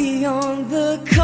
beyond the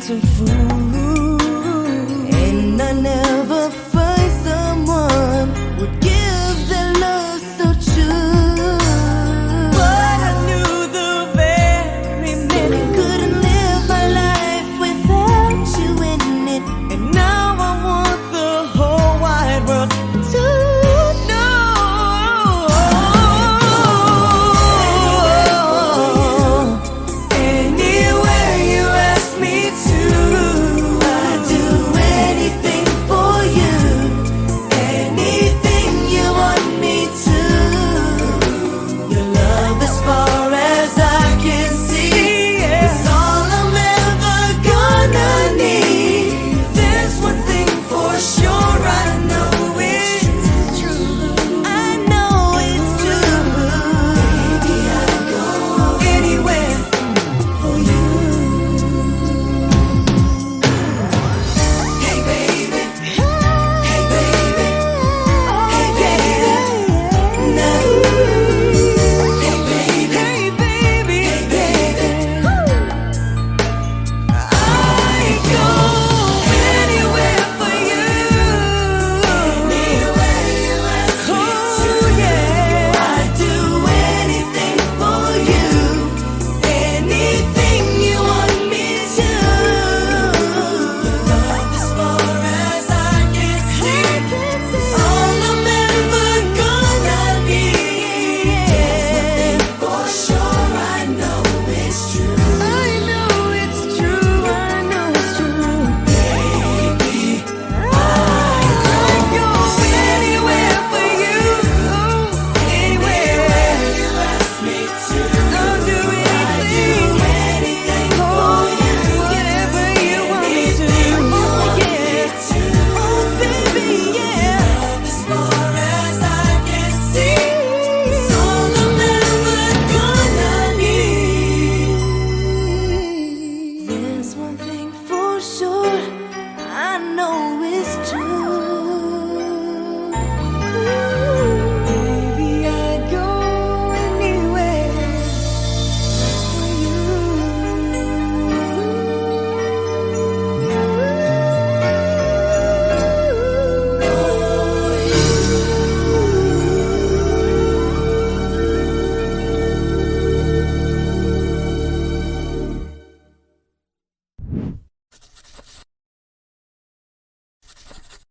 曾俘